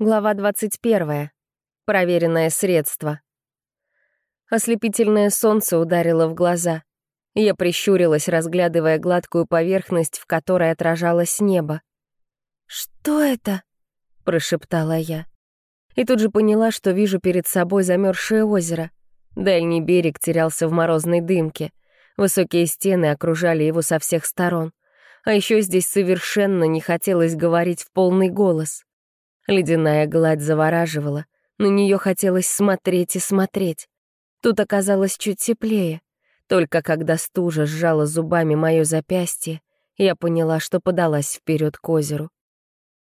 Глава 21. Проверенное средство. Ослепительное солнце ударило в глаза. Я прищурилась, разглядывая гладкую поверхность, в которой отражалось небо. «Что это?» — прошептала я. И тут же поняла, что вижу перед собой замерзшее озеро. Дальний берег терялся в морозной дымке. Высокие стены окружали его со всех сторон. А еще здесь совершенно не хотелось говорить в полный голос — Ледяная гладь завораживала, на нее хотелось смотреть и смотреть. Тут оказалось чуть теплее. Только когда стужа сжала зубами мое запястье, я поняла, что подалась вперед к озеру.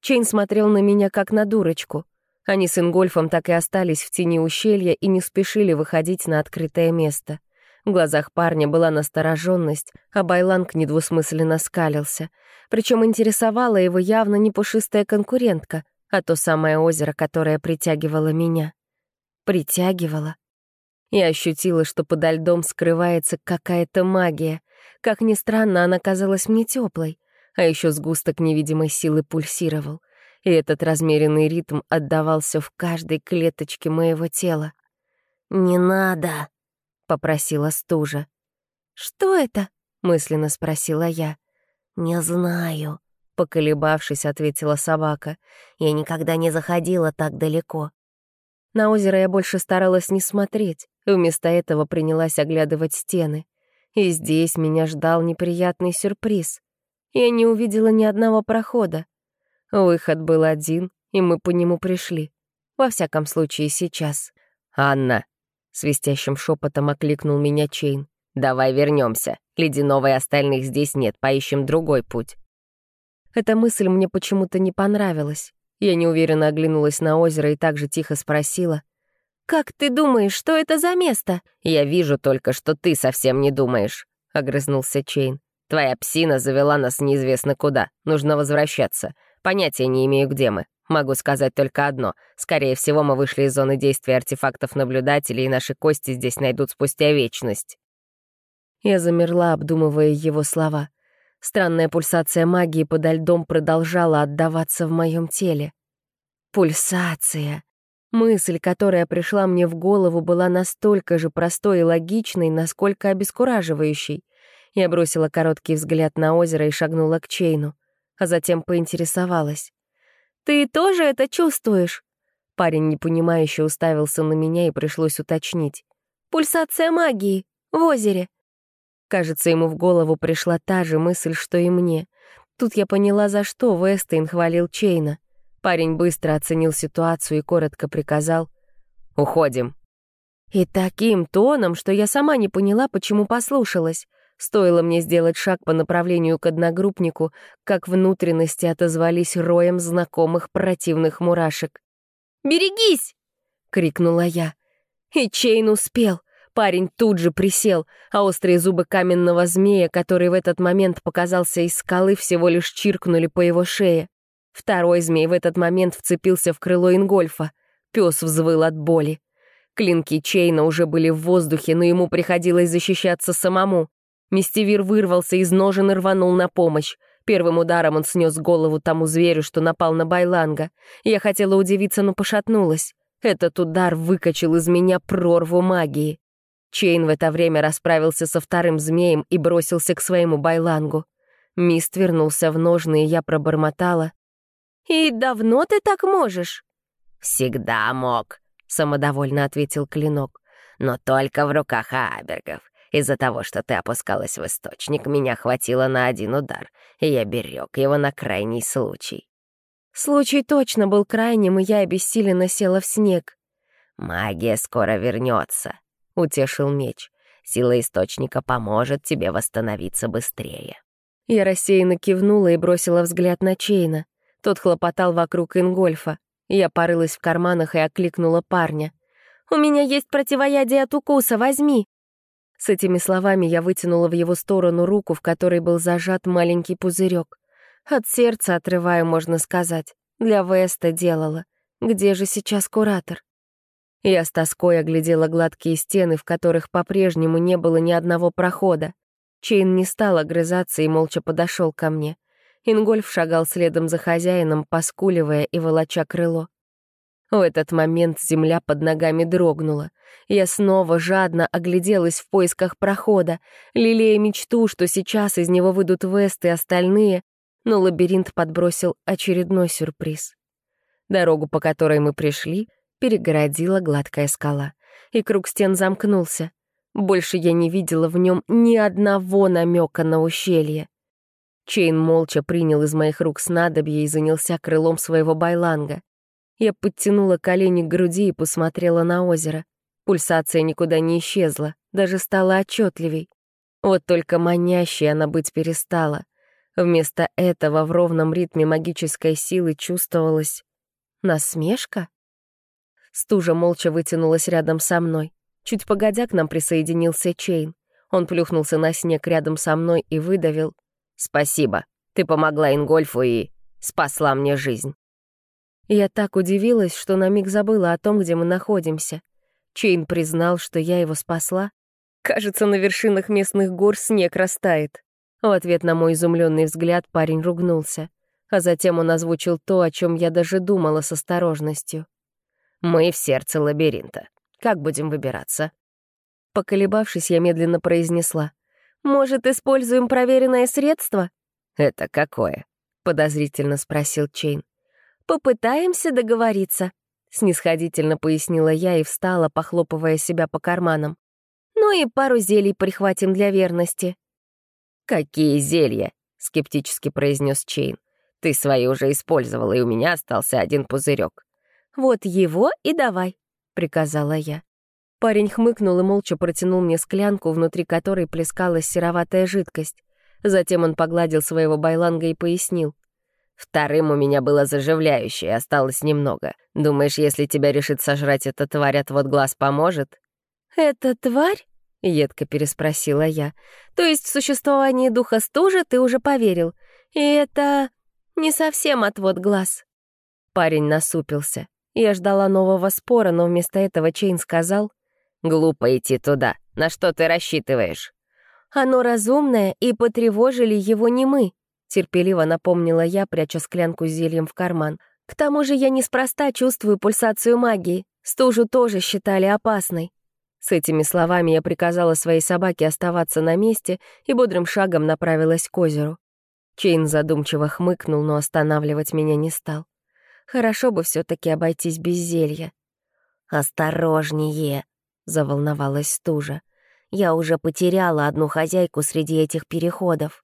Чейн смотрел на меня как на дурочку. Они с Ингольфом так и остались в тени ущелья и не спешили выходить на открытое место. В глазах парня была настороженность, а Байланг недвусмысленно скалился. Причем интересовала его явно не пушистая конкурентка, а то самое озеро, которое притягивало меня. Притягивало. Я ощутила, что подо льдом скрывается какая-то магия. Как ни странно, она казалась мне теплой, а еще сгусток невидимой силы пульсировал. И этот размеренный ритм отдавался в каждой клеточке моего тела. «Не надо!» — попросила стужа. «Что это?» — мысленно спросила я. «Не знаю», Поколебавшись, ответила собака. Я никогда не заходила так далеко. На озеро я больше старалась не смотреть, вместо этого принялась оглядывать стены. И здесь меня ждал неприятный сюрприз. Я не увидела ни одного прохода. Выход был один, и мы по нему пришли. Во всяком случае, сейчас. «Анна!» — свистящим шепотом окликнул меня Чейн. «Давай вернемся. Ледяного и остальных здесь нет, поищем другой путь». Эта мысль мне почему-то не понравилась. Я неуверенно оглянулась на озеро и также тихо спросила. «Как ты думаешь, что это за место?» «Я вижу только, что ты совсем не думаешь», — огрызнулся Чейн. «Твоя псина завела нас неизвестно куда. Нужно возвращаться. Понятия не имею, где мы. Могу сказать только одно. Скорее всего, мы вышли из зоны действия артефактов наблюдателей, и наши кости здесь найдут спустя вечность». Я замерла, обдумывая его слова. Странная пульсация магии подо льдом продолжала отдаваться в моем теле. Пульсация. Мысль, которая пришла мне в голову, была настолько же простой и логичной, насколько обескураживающей. Я бросила короткий взгляд на озеро и шагнула к Чейну, а затем поинтересовалась. «Ты тоже это чувствуешь?» Парень непонимающе уставился на меня и пришлось уточнить. «Пульсация магии в озере. Кажется, ему в голову пришла та же мысль, что и мне. Тут я поняла, за что Вестейн хвалил Чейна. Парень быстро оценил ситуацию и коротко приказал «Уходим». И таким тоном, что я сама не поняла, почему послушалась. Стоило мне сделать шаг по направлению к одногруппнику, как внутренности отозвались роем знакомых противных мурашек. «Берегись!» — крикнула я. И Чейн успел. Парень тут же присел, а острые зубы каменного змея, который в этот момент показался из скалы, всего лишь чиркнули по его шее. Второй змей в этот момент вцепился в крыло Ингольфа. Пес взвыл от боли. Клинки Чейна уже были в воздухе, но ему приходилось защищаться самому. Мистевир вырвался из ножен и рванул на помощь. Первым ударом он снес голову тому зверю, что напал на Байланга. Я хотела удивиться, но пошатнулась. Этот удар выкачал из меня прорву магии. Чейн в это время расправился со вторым змеем и бросился к своему байлангу. Мист вернулся в ножны, и я пробормотала. «И давно ты так можешь?» «Всегда мог», — самодовольно ответил Клинок. «Но только в руках Абергов. Из-за того, что ты опускалась в источник, меня хватило на один удар, и я берег его на крайний случай». Случай точно был крайним, и я обессиленно села в снег. «Магия скоро вернется, утешил меч. «Сила источника поможет тебе восстановиться быстрее». Я рассеянно кивнула и бросила взгляд на Чейна. Тот хлопотал вокруг Ингольфа. Я порылась в карманах и окликнула парня. «У меня есть противоядие от укуса, возьми!» С этими словами я вытянула в его сторону руку, в которой был зажат маленький пузырек. От сердца отрываю, можно сказать. Для Веста делала. Где же сейчас куратор? Я с тоской оглядела гладкие стены, в которых по-прежнему не было ни одного прохода. Чейн не стал огрызаться и молча подошел ко мне. Ингольф шагал следом за хозяином, поскуливая и волоча крыло. В этот момент земля под ногами дрогнула. Я снова жадно огляделась в поисках прохода, лелея мечту, что сейчас из него выйдут Вест и остальные, но лабиринт подбросил очередной сюрприз. Дорогу, по которой мы пришли, перегородила гладкая скала, и круг стен замкнулся. Больше я не видела в нем ни одного намека на ущелье. Чейн молча принял из моих рук снадобье и занялся крылом своего байланга. Я подтянула колени к груди и посмотрела на озеро. Пульсация никуда не исчезла, даже стала отчетливей. Вот только манящей она быть перестала. Вместо этого в ровном ритме магической силы чувствовалась насмешка. Стужа молча вытянулась рядом со мной. Чуть погодя к нам присоединился Чейн. Он плюхнулся на снег рядом со мной и выдавил. «Спасибо. Ты помогла Ингольфу и спасла мне жизнь». Я так удивилась, что на миг забыла о том, где мы находимся. Чейн признал, что я его спасла. Кажется, на вершинах местных гор снег растает. В ответ на мой изумленный взгляд парень ругнулся, а затем он озвучил то, о чем я даже думала с осторожностью. «Мы в сердце лабиринта. Как будем выбираться?» Поколебавшись, я медленно произнесла. «Может, используем проверенное средство?» «Это какое?» — подозрительно спросил Чейн. «Попытаемся договориться», — снисходительно пояснила я и встала, похлопывая себя по карманам. «Ну и пару зелий прихватим для верности». «Какие зелья?» — скептически произнес Чейн. «Ты свои уже использовала, и у меня остался один пузырек. «Вот его и давай», — приказала я. Парень хмыкнул и молча протянул мне склянку, внутри которой плескалась сероватая жидкость. Затем он погладил своего байланга и пояснил. «Вторым у меня было заживляющее, осталось немного. Думаешь, если тебя решит сожрать эта тварь, отвод глаз поможет?» «Эта тварь?» — едко переспросила я. «То есть в существование духа стужи ты уже поверил. И это не совсем отвод глаз». Парень насупился. Я ждала нового спора, но вместо этого Чейн сказал, «Глупо идти туда. На что ты рассчитываешь?» «Оно разумное, и потревожили его не мы», — терпеливо напомнила я, пряча склянку с зельем в карман. «К тому же я неспроста чувствую пульсацию магии. Стужу тоже считали опасной». С этими словами я приказала своей собаке оставаться на месте и бодрым шагом направилась к озеру. Чейн задумчиво хмыкнул, но останавливать меня не стал. Хорошо бы все таки обойтись без зелья. «Осторожнее!» — заволновалась стужа. «Я уже потеряла одну хозяйку среди этих переходов».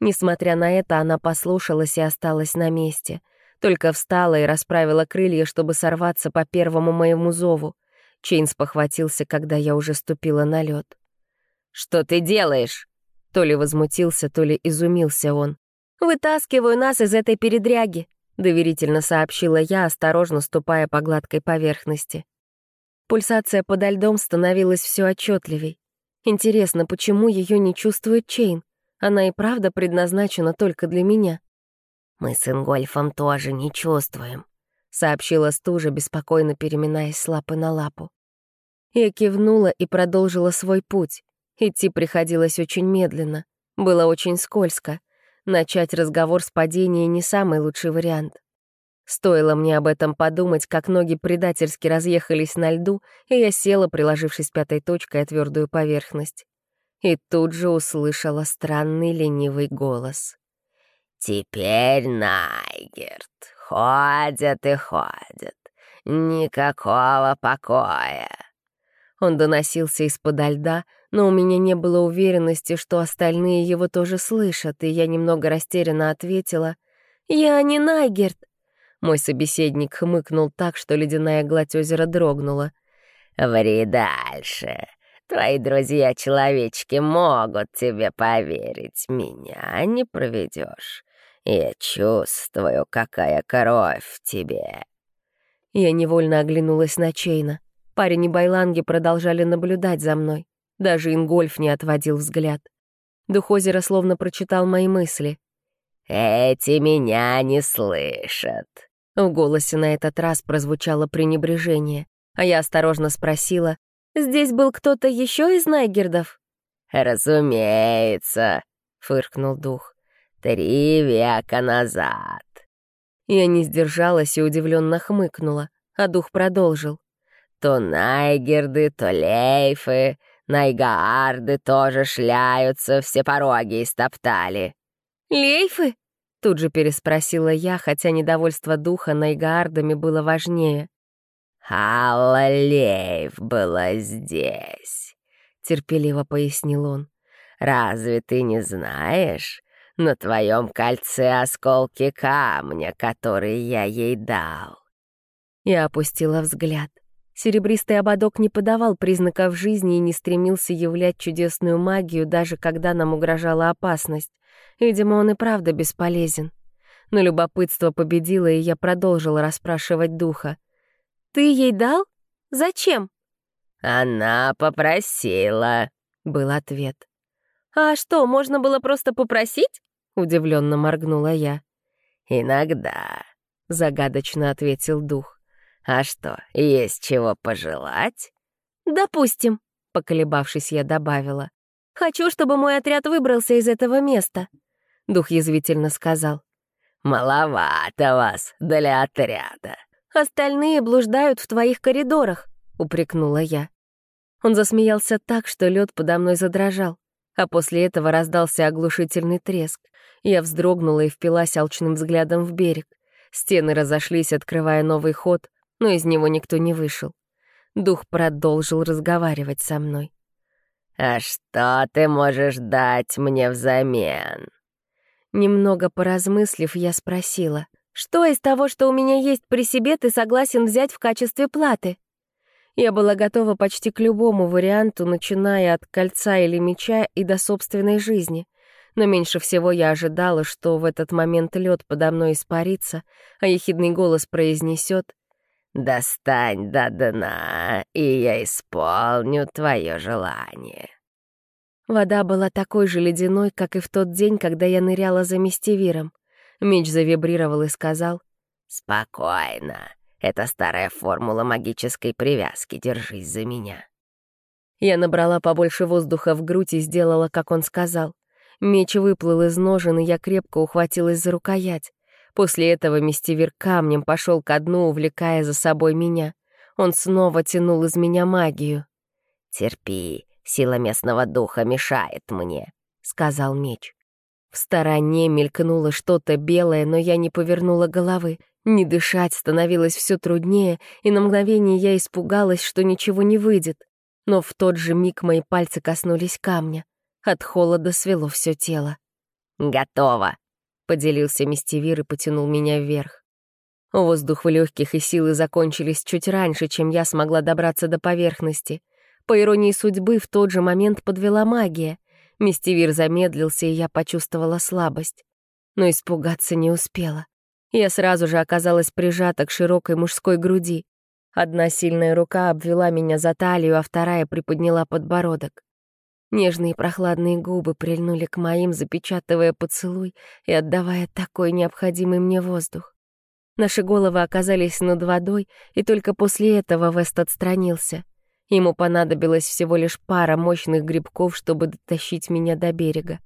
Несмотря на это, она послушалась и осталась на месте. Только встала и расправила крылья, чтобы сорваться по первому моему зову. Чейн спохватился, когда я уже ступила на лед. «Что ты делаешь?» То ли возмутился, то ли изумился он. «Вытаскиваю нас из этой передряги», — доверительно сообщила я, осторожно ступая по гладкой поверхности. Пульсация подо льдом становилась все отчетливей. Интересно, почему ее не чувствует Чейн? Она и правда предназначена только для меня. «Мы с Ингольфом тоже не чувствуем», — сообщила стужа, беспокойно переминаясь с лапы на лапу. Я кивнула и продолжила свой путь. Идти приходилось очень медленно. Было очень скользко. Начать разговор с падения не самый лучший вариант. Стоило мне об этом подумать, как ноги предательски разъехались на льду, и я села, приложившись пятой точкой о твердую поверхность. И тут же услышала странный ленивый голос. «Теперь Найгерт. Ходят и ходят. Никакого покоя». Он доносился из-под льда, но у меня не было уверенности, что остальные его тоже слышат, и я немного растерянно ответила «Я не Найгерт». Мой собеседник хмыкнул так, что ледяная гладь озера дрогнула. «Ври дальше. Твои друзья-человечки могут тебе поверить. Меня не проведешь. Я чувствую, какая кровь в тебе». Я невольно оглянулась на Чейна. Парень и Байланги продолжали наблюдать за мной. Даже Ингольф не отводил взгляд. Дух озера словно прочитал мои мысли. «Эти меня не слышат». В голосе на этот раз прозвучало пренебрежение, а я осторожно спросила, «Здесь был кто-то еще из Найгердов?» «Разумеется», — фыркнул дух, «три века назад». Я не сдержалась и удивленно хмыкнула. а дух продолжил. То Найгерды, то Лейфы, Найгаарды тоже шляются, все пороги истоптали. «Лейфы?» — тут же переспросила я, хотя недовольство духа Найгаардами было важнее. «Алла Лейф была здесь», — терпеливо пояснил он. «Разве ты не знаешь? На твоем кольце осколки камня, которые я ей дал». Я опустила взгляд. Серебристый ободок не подавал признаков жизни и не стремился являть чудесную магию, даже когда нам угрожала опасность. Видимо, он и правда бесполезен. Но любопытство победило, и я продолжила расспрашивать духа. «Ты ей дал? Зачем?» «Она попросила», — был ответ. «А что, можно было просто попросить?» — удивленно моргнула я. «Иногда», — загадочно ответил дух. «А что, есть чего пожелать?» «Допустим», — поколебавшись, я добавила. «Хочу, чтобы мой отряд выбрался из этого места», — дух язвительно сказал. «Маловато вас для отряда». «Остальные блуждают в твоих коридорах», — упрекнула я. Он засмеялся так, что лед подо мной задрожал, а после этого раздался оглушительный треск. Я вздрогнула и впилась алчным взглядом в берег. Стены разошлись, открывая новый ход, но из него никто не вышел. Дух продолжил разговаривать со мной. «А что ты можешь дать мне взамен?» Немного поразмыслив, я спросила, «Что из того, что у меня есть при себе, ты согласен взять в качестве платы?» Я была готова почти к любому варианту, начиная от кольца или меча и до собственной жизни. Но меньше всего я ожидала, что в этот момент лед подо мной испарится, а ехидный голос произнесет «Достань до дна, и я исполню твое желание». Вода была такой же ледяной, как и в тот день, когда я ныряла за мистевиром. Меч завибрировал и сказал «Спокойно, это старая формула магической привязки, держись за меня». Я набрала побольше воздуха в грудь и сделала, как он сказал. Меч выплыл из ножен, и я крепко ухватилась за рукоять. После этого мистевир камнем пошел ко дну, увлекая за собой меня. Он снова тянул из меня магию. «Терпи, сила местного духа мешает мне», — сказал меч. В стороне мелькнуло что-то белое, но я не повернула головы. Не дышать становилось все труднее, и на мгновение я испугалась, что ничего не выйдет. Но в тот же миг мои пальцы коснулись камня. От холода свело все тело. «Готово», Поделился мистевир и потянул меня вверх. Воздух в легких и силы закончились чуть раньше, чем я смогла добраться до поверхности. По иронии судьбы, в тот же момент подвела магия. Мистевир замедлился, и я почувствовала слабость. Но испугаться не успела. Я сразу же оказалась прижата к широкой мужской груди. Одна сильная рука обвела меня за талию, а вторая приподняла подбородок. Нежные прохладные губы прильнули к моим, запечатывая поцелуй и отдавая такой необходимый мне воздух. Наши головы оказались над водой, и только после этого Вест отстранился. Ему понадобилось всего лишь пара мощных грибков, чтобы дотащить меня до берега.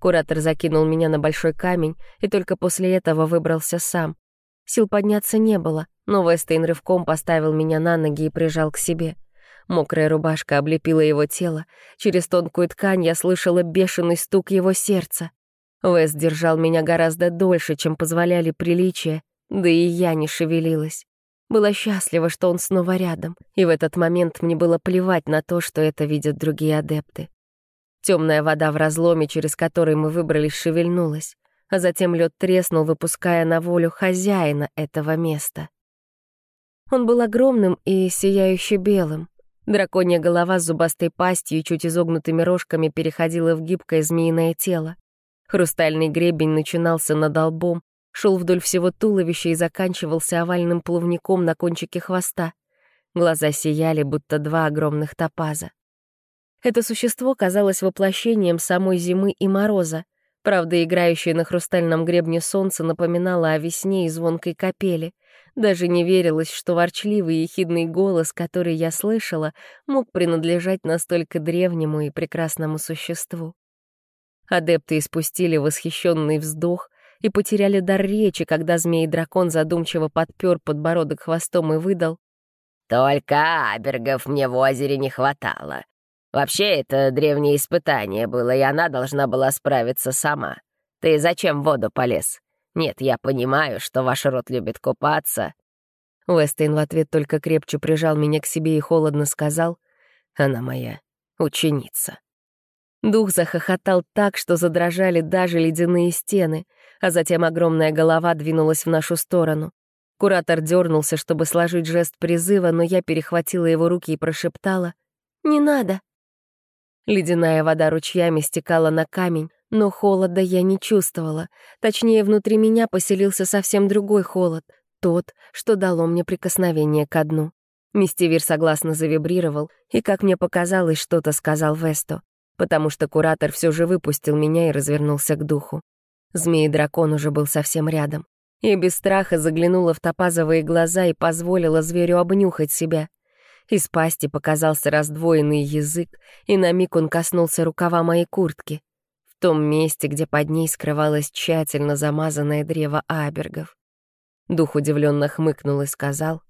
Куратор закинул меня на большой камень, и только после этого выбрался сам. Сил подняться не было, но Вестейн рывком поставил меня на ноги и прижал к себе — Мокрая рубашка облепила его тело. Через тонкую ткань я слышала бешеный стук его сердца. Уэс держал меня гораздо дольше, чем позволяли приличия, да и я не шевелилась. Была счастлива, что он снова рядом, и в этот момент мне было плевать на то, что это видят другие адепты. Темная вода в разломе, через который мы выбрались, шевельнулась, а затем лед треснул, выпуская на волю хозяина этого места. Он был огромным и сияюще белым. Драконья голова с зубастой пастью и чуть изогнутыми рожками переходила в гибкое змеиное тело. Хрустальный гребень начинался над лбом, шел вдоль всего туловища и заканчивался овальным плавником на кончике хвоста. Глаза сияли, будто два огромных топаза. Это существо казалось воплощением самой зимы и мороза. Правда, играющее на хрустальном гребне солнце напоминало о весне и звонкой капели. Даже не верилось, что ворчливый и ехидный голос, который я слышала, мог принадлежать настолько древнему и прекрасному существу. Адепты испустили восхищенный вздох, и потеряли дар речи, когда змей-дракон задумчиво подпер подбородок хвостом и выдал. «Только абергов мне в озере не хватало. Вообще, это древнее испытание было, и она должна была справиться сама. Ты зачем в воду полез? Нет, я понимаю, что ваш род любит купаться». Уэстейн в ответ только крепче прижал меня к себе и холодно сказал, «Она моя ученица». Дух захохотал так, что задрожали даже ледяные стены, а затем огромная голова двинулась в нашу сторону. Куратор дернулся, чтобы сложить жест призыва, но я перехватила его руки и прошептала «Не надо». Ледяная вода ручьями стекала на камень, но холода я не чувствовала. Точнее, внутри меня поселился совсем другой холод, тот, что дало мне прикосновение ко дну. Мистивир согласно завибрировал, и, как мне показалось, что-то сказал Весто, потому что куратор все же выпустил меня и развернулся к духу. Змей-дракон уже был совсем рядом. И без страха заглянула в топазовые глаза и позволила зверю обнюхать себя — из пасти показался раздвоенный язык, и на миг он коснулся рукава моей куртки, том месте, где под ней скрывалось тщательно замазанное древо абергов. Дух удивленно хмыкнул и сказал,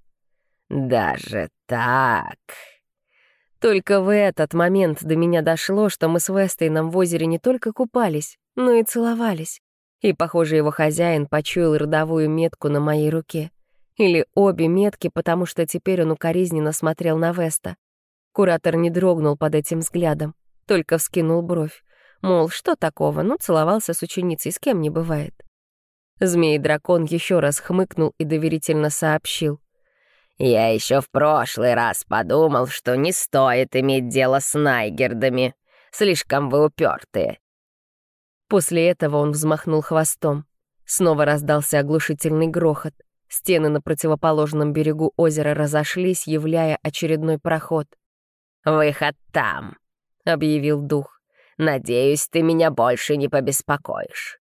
«Даже так?» Только в этот момент до меня дошло, что мы с Вестейном в озере не только купались, но и целовались. И, похоже, его хозяин почуял родовую метку на моей руке — или обе метки, потому что теперь он укоризненно смотрел на Веста. Куратор не дрогнул под этим взглядом, только вскинул бровь. Мол, что такого? Ну, целовался с ученицей, с кем не бывает. Змей-дракон еще раз хмыкнул и доверительно сообщил. «Я еще в прошлый раз подумал, что не стоит иметь дело с Найгердами. Слишком вы упертые». После этого он взмахнул хвостом. Снова раздался оглушительный грохот. Стены на противоположном берегу озера разошлись, являя очередной проход. «Выход там», — объявил дух. «Надеюсь, ты меня больше не побеспокоишь».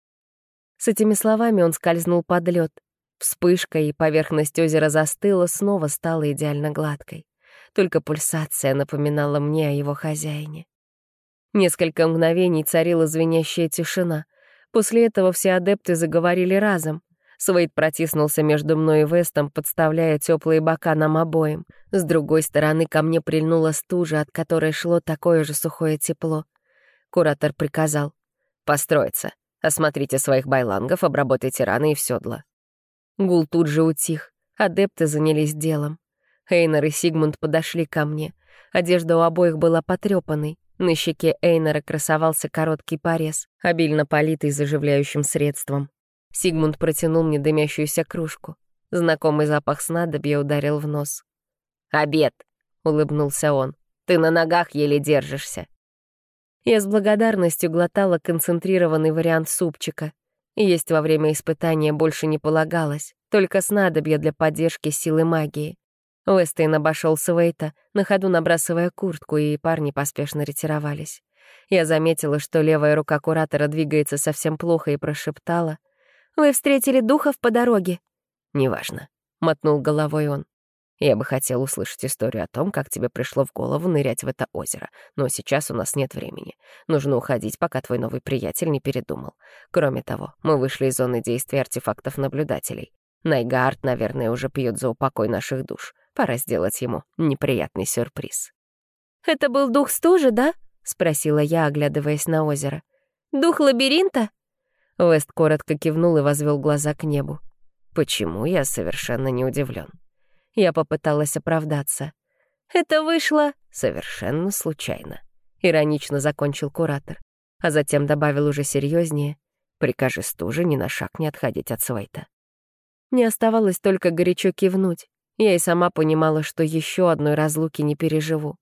С этими словами он скользнул под лед. Вспышка и поверхность озера застыла, снова стала идеально гладкой. Только пульсация напоминала мне о его хозяине. Несколько мгновений царила звенящая тишина. После этого все адепты заговорили разом. Суэйд протиснулся между мной и Вестом, подставляя теплые бока нам обоим. С другой стороны ко мне прильнула стужа, от которой шло такое же сухое тепло. Куратор приказал. «Построиться. Осмотрите своих байлангов, обработайте раны и в седла». Гул тут же утих. Адепты занялись делом. Эйнер и Сигмунд подошли ко мне. Одежда у обоих была потрепанной. На щеке Эйнера красовался короткий порез, обильно политый заживляющим средством. Сигмунд протянул мне дымящуюся кружку. Знакомый запах снадобья ударил в нос. «Обед!» — улыбнулся он. «Ты на ногах еле держишься». Я с благодарностью глотала концентрированный вариант супчика. Есть во время испытания больше не полагалось, только снадобья для поддержки силы магии. Уэстейн обошел Свейта, на ходу набрасывая куртку, и парни поспешно ретировались. Я заметила, что левая рука куратора двигается совсем плохо, и прошептала. Вы встретили духов по дороге?» «Неважно», — мотнул головой он. «Я бы хотел услышать историю о том, как тебе пришло в голову нырять в это озеро, но сейчас у нас нет времени. Нужно уходить, пока твой новый приятель не передумал. Кроме того, мы вышли из зоны действия артефактов наблюдателей. Найгард, наверное, уже пьет за упокой наших душ. Пора сделать ему неприятный сюрприз». «Это был дух стужи, да?» — спросила я, оглядываясь на озеро. «Дух лабиринта?» Уэст коротко кивнул и возвел глаза к небу. Почему я совершенно не удивлен? Я попыталась оправдаться. «Это вышло...» «Совершенно случайно», — иронично закончил куратор, а затем добавил уже серьезнее. «Прикажи стуже ни на шаг не отходить от Свейта». Мне оставалось только горячо кивнуть. Я и сама понимала, что еще одной разлуки не переживу.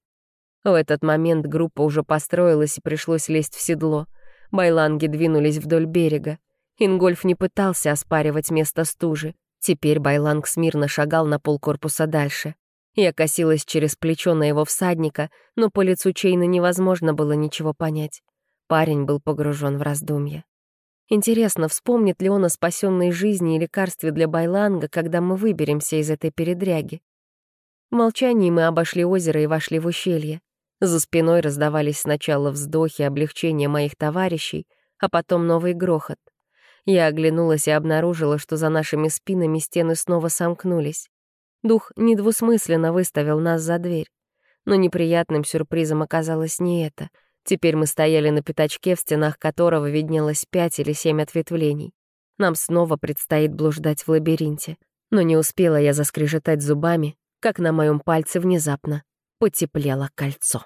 В этот момент группа уже построилась и пришлось лезть в седло. Байланги двинулись вдоль берега. Ингольф не пытался оспаривать место стужи. Теперь Байланг смирно шагал на полкорпуса дальше. Я косилась через плечо на его всадника, но по лицу Чейна невозможно было ничего понять. Парень был погружен в раздумья. Интересно, вспомнит ли он о спасенной жизни и лекарстве для Байланга, когда мы выберемся из этой передряги? В молчании мы обошли озеро и вошли в ущелье. За спиной раздавались сначала вздохи облегчения моих товарищей, а потом новый грохот. Я оглянулась и обнаружила, что за нашими спинами стены снова сомкнулись. Дух недвусмысленно выставил нас за дверь. Но неприятным сюрпризом оказалось не это. Теперь мы стояли на пятачке, в стенах которого виднелось пять или семь ответвлений. Нам снова предстоит блуждать в лабиринте. Но не успела я заскрежетать зубами, как на моем пальце внезапно потеплело кольцо.